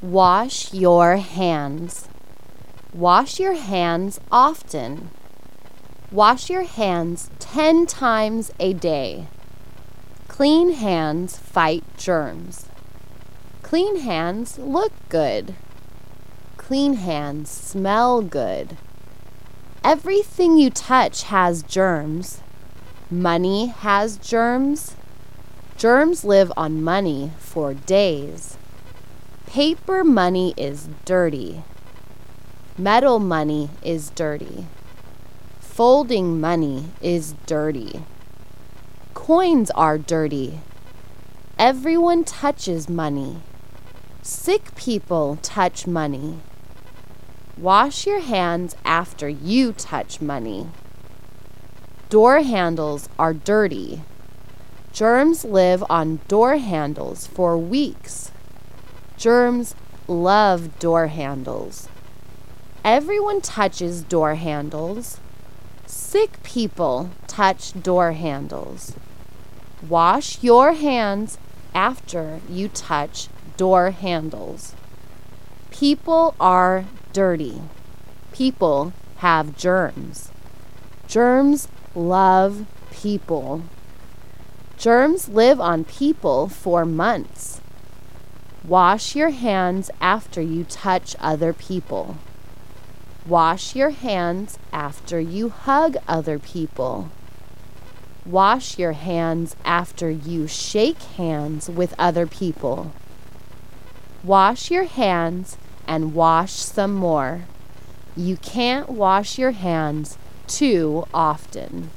Wash your hands. Wash your hands often. Wash your hands 10 times a day. Clean hands fight germs. Clean hands look good. Clean hands smell good. Everything you touch has germs. Money has germs. Germs live on money for days. Paper money is dirty. Metal money is dirty. Folding money is dirty. Coins are dirty. Everyone touches money. Sick people touch money. Wash your hands after you touch money. Door handles are dirty. Germs live on door handles for weeks. Germs love door handles. Everyone touches door handles. Sick people touch door handles. Wash your hands after you touch door handles. People are dirty. People have germs. Germs love people. Germs live on people for months. Wash your hands after you touch other people. Wash your hands after you hug other people. Wash your hands after you shake hands with other people. Wash your hands and wash some more. You can't wash your hands too often.